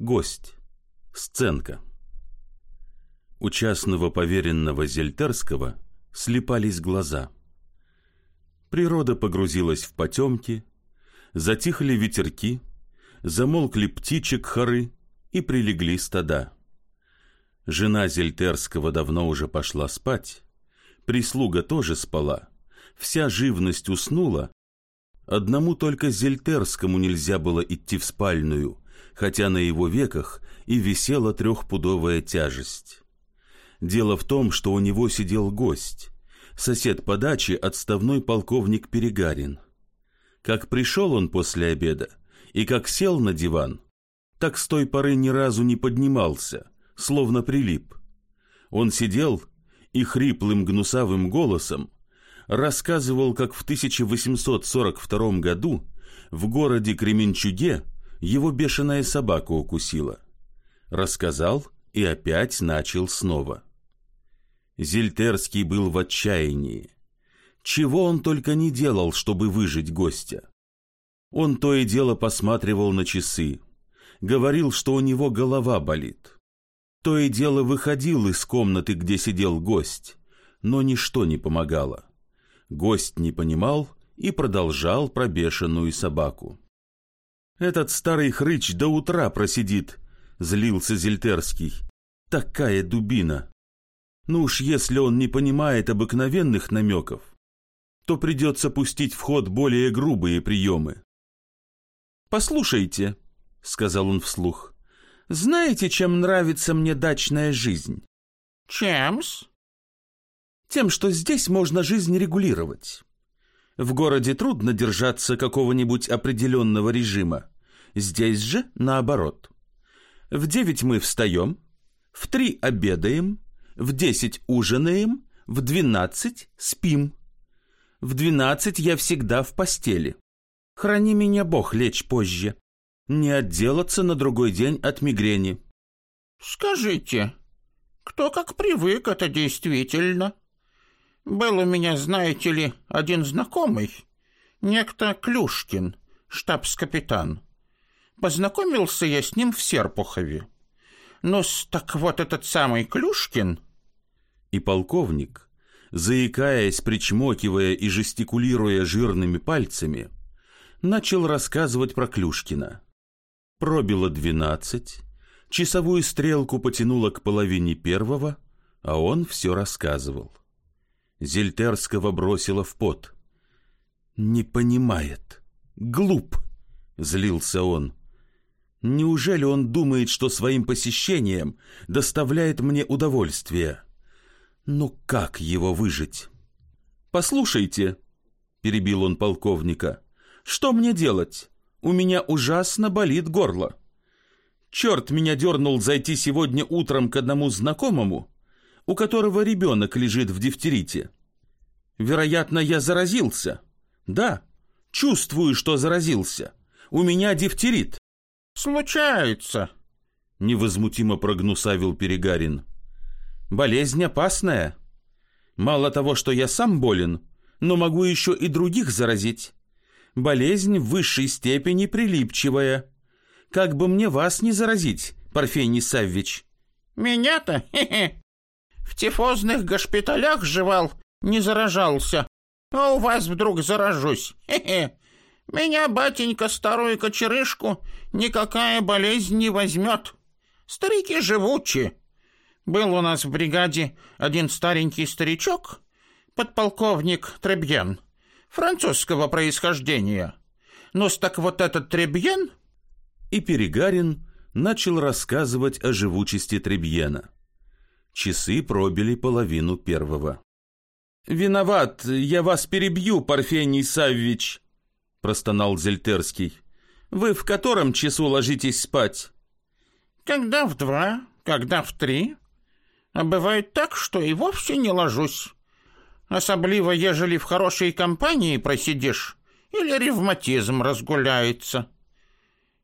Гость. Сценка. У частного поверенного Зельтерского слепались глаза. Природа погрузилась в потемки, затихли ветерки, замолкли птичек хоры и прилегли стада. Жена Зельтерского давно уже пошла спать, прислуга тоже спала, вся живность уснула, одному только Зельтерскому нельзя было идти в спальную — хотя на его веках и висела трехпудовая тяжесть. Дело в том, что у него сидел гость, сосед по даче, отставной полковник Перегарин. Как пришел он после обеда и как сел на диван, так с той поры ни разу не поднимался, словно прилип. Он сидел и хриплым гнусавым голосом рассказывал, как в 1842 году в городе Кременчуге его бешеная собака укусила. Рассказал и опять начал снова. Зельтерский был в отчаянии. Чего он только не делал, чтобы выжить гостя. Он то и дело посматривал на часы, говорил, что у него голова болит. То и дело выходил из комнаты, где сидел гость, но ничто не помогало. Гость не понимал и продолжал про бешеную собаку. Этот старый хрыч до утра просидит, злился Зельтерский. Такая дубина. Ну уж если он не понимает обыкновенных намеков, то придется пустить в ход более грубые приемы. «Послушайте», — сказал он вслух, — «знаете, чем нравится мне дачная жизнь?» «Чем-с?» «Тем, что здесь можно жизнь регулировать. В городе трудно держаться какого-нибудь определенного режима. Здесь же наоборот. В девять мы встаем, в три обедаем, в десять ужинаем, в двенадцать спим. В двенадцать я всегда в постели. Храни меня Бог лечь позже. Не отделаться на другой день от мигрени. Скажите, кто как привык, это действительно. Был у меня, знаете ли, один знакомый, некто Клюшкин, штабс-капитан. Познакомился я с ним в Серпухове. Ну, так вот этот самый Клюшкин... И полковник, заикаясь, причмокивая и жестикулируя жирными пальцами, начал рассказывать про Клюшкина. Пробило двенадцать, часовую стрелку потянуло к половине первого, а он все рассказывал. Зельтерского бросило в пот. «Не понимает. Глуп!» — злился он. «Неужели он думает, что своим посещением доставляет мне удовольствие? Ну как его выжить?» «Послушайте», — перебил он полковника, — «что мне делать? У меня ужасно болит горло. Черт меня дернул зайти сегодня утром к одному знакомому, у которого ребенок лежит в дифтерите. Вероятно, я заразился. Да, чувствую, что заразился. У меня дифтерит. Случается, невозмутимо прогнусавил Перегарин. Болезнь опасная. Мало того, что я сам болен, но могу еще и других заразить. Болезнь в высшей степени прилипчивая. Как бы мне вас не заразить, Парфений Саввич? Меня-то? Тифозных госпиталях жевал, не заражался. А у вас вдруг заражусь. Хе-хе. Меня, батенька, старую кочерышку никакая болезнь не возьмет. Старики живучи. Был у нас в бригаде один старенький старичок, подполковник Требьен, французского происхождения. Ну, так вот этот Требьен... И Перегарин начал рассказывать о живучести Требьена. Часы пробили половину первого. «Виноват, я вас перебью, Парфений Саввич», — простонал Зельтерский. «Вы в котором часу ложитесь спать?» «Когда в два, когда в три. А бывает так, что и вовсе не ложусь. Особливо, ежели в хорошей компании просидишь или ревматизм разгуляется.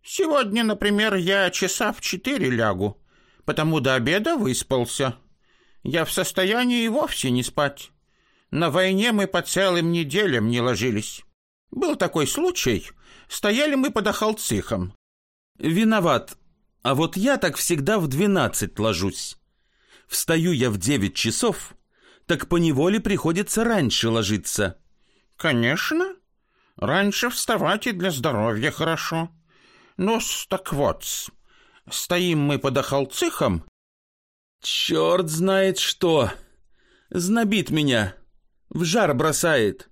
Сегодня, например, я часа в четыре лягу, потому до обеда выспался» я в состоянии вовсе не спать. На войне мы по целым неделям не ложились. Был такой случай. Стояли мы под Ахалцихом. Виноват. А вот я так всегда в двенадцать ложусь. Встаю я в девять часов, так поневоле приходится раньше ложиться. Конечно. Раньше вставать и для здоровья хорошо. ну так вот, стоим мы под охолцихом. Черт знает что. Знобит меня. В жар бросает.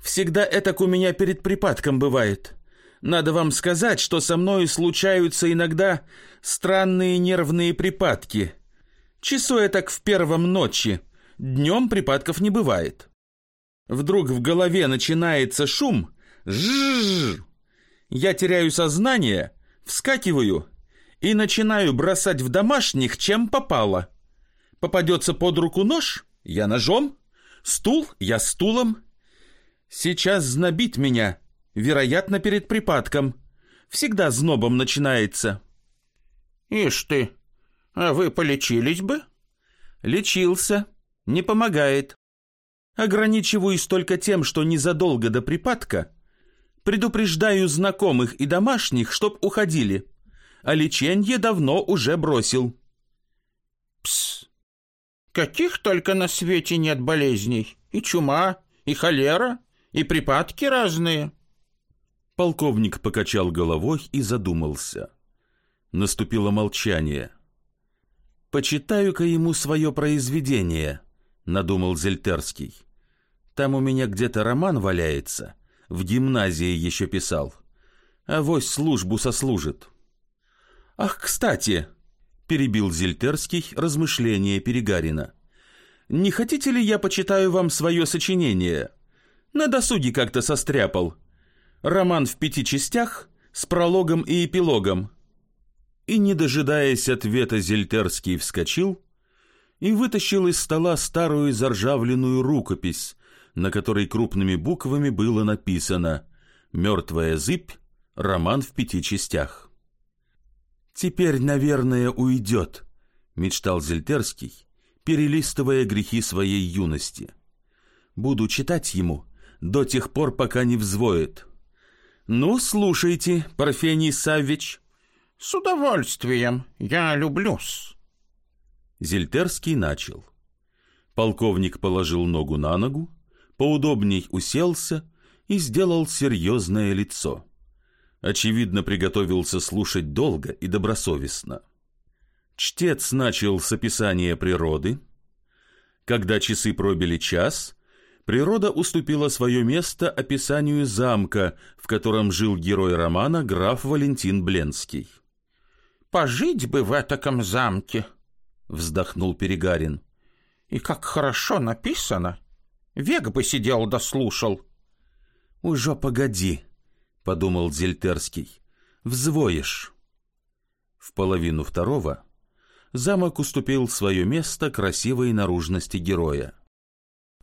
Всегда это у меня перед припадком бывает. Надо вам сказать, что со мной случаются иногда странные нервные припадки. Часу я так в первом ночи. Днем припадков не бывает. Вдруг в голове начинается шум. Жжж. Я теряю сознание, вскакиваю и начинаю бросать в домашних, чем попало. Попадется под руку нож, я ножом, стул, я стулом. Сейчас знобит меня, вероятно, перед припадком. Всегда знобом начинается. Ишь ты, а вы полечились бы? Лечился, не помогает. Ограничиваюсь только тем, что незадолго до припадка предупреждаю знакомых и домашних, чтоб уходили, а леченье давно уже бросил. Пс, каких только на свете нет болезней. И чума, и холера, и припадки разные. Полковник покачал головой и задумался. Наступило молчание. «Почитаю-ка ему свое произведение», — надумал Зельтерский. «Там у меня где-то роман валяется, в гимназии еще писал. Авось службу сослужит». «Ах, кстати», — перебил Зельтерский размышления Перегарина. «Не хотите ли я почитаю вам свое сочинение? На досуге как-то состряпал. Роман в пяти частях с прологом и эпилогом. И, не дожидаясь ответа, Зельтерский вскочил и вытащил из стола старую заржавленную рукопись, на которой крупными буквами было написано «Мертвая зыбь. Роман в пяти частях». «Теперь, наверное, уйдет», — мечтал Зельтерский, перелистывая грехи своей юности. «Буду читать ему до тех пор, пока не взвоет». «Ну, слушайте, Парфений Саввич». «С удовольствием. Я люблюсь». Зельтерский начал. Полковник положил ногу на ногу, поудобней уселся и сделал серьезное лицо. Очевидно, приготовился слушать долго и добросовестно. Чтец начал с описания природы. Когда часы пробили час, природа уступила свое место описанию замка, в котором жил герой романа граф Валентин Бленский. «Пожить бы в этаком замке!» — вздохнул Перегарин. «И как хорошо написано! Век бы сидел дослушал!» «Уже погоди!» — подумал Зельтерский. «Взвоишь!» В половину второго замок уступил свое место красивой наружности героя.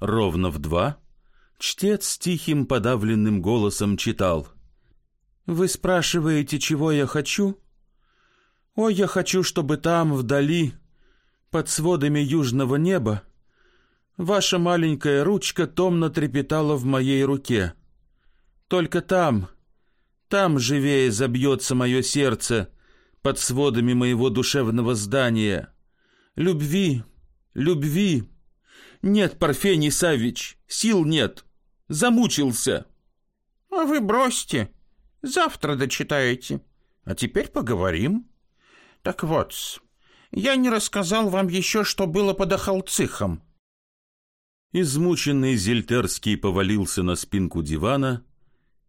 Ровно в два чтец тихим подавленным голосом читал. «Вы спрашиваете, чего я хочу? О, я хочу, чтобы там, вдали, под сводами южного неба, ваша маленькая ручка томно трепетала в моей руке. Только там, там живее забьется мое сердце под сводами моего душевного здания. Любви, любви!» Нет, Парфений Савич, сил нет. Замучился. А вы бросьте. Завтра дочитаете. А теперь поговорим. Так вот, я не рассказал вам еще, что было под Ахалцихом. Измученный Зельтерский повалился на спинку дивана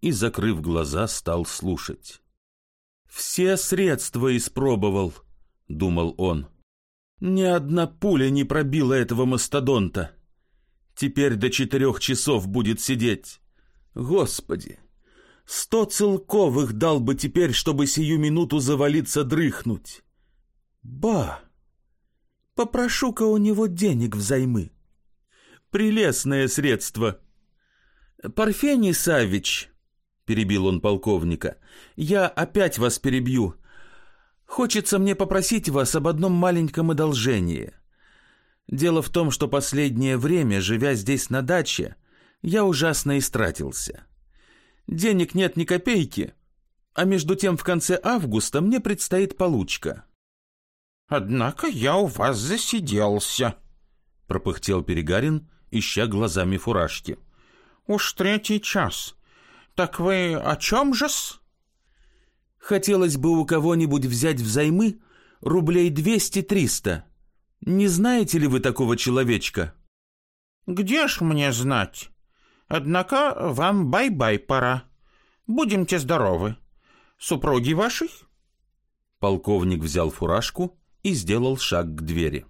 и, закрыв глаза, стал слушать. «Все средства испробовал», — думал он. Ни одна пуля не пробила этого мастодонта. Теперь до четырех часов будет сидеть. Господи! Сто целковых дал бы теперь, чтобы сию минуту завалиться дрыхнуть. Ба! Попрошу-ка у него денег взаймы. Прелестное средство. Парфений Савич, перебил он полковника, я опять вас перебью. Хочется мне попросить вас об одном маленьком одолжении. Дело в том, что последнее время, живя здесь на даче, я ужасно истратился. Денег нет ни копейки, А между тем в конце августа мне предстоит получка. Однако я у вас засиделся, пропыхтел Перегарин, ища глазами фуражки. Уж третий час. Так вы о чем же-с? Хотелось бы у кого-нибудь взять взаймы рублей двести-триста. Не знаете ли вы такого человечка? Где ж мне знать? Однако вам бай-бай пора. Будемте здоровы. Супруги ваших? Полковник взял фуражку и сделал шаг к двери.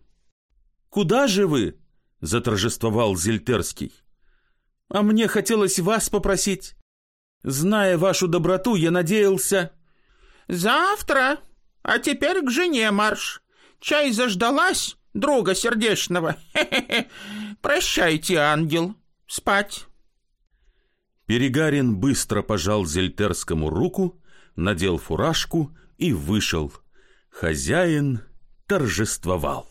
«Куда же вы?» — заторжествовал Зельтерский. «А мне хотелось вас попросить. Зная вашу доброту, я надеялся...» «Завтра. А теперь к жене марш. Чай заждалась, друга сердечного. Прощайте, ангел. Спать». Перегарин быстро пожал Зельтерскому руку, надел фуражку и вышел. Хозяин торжествовал.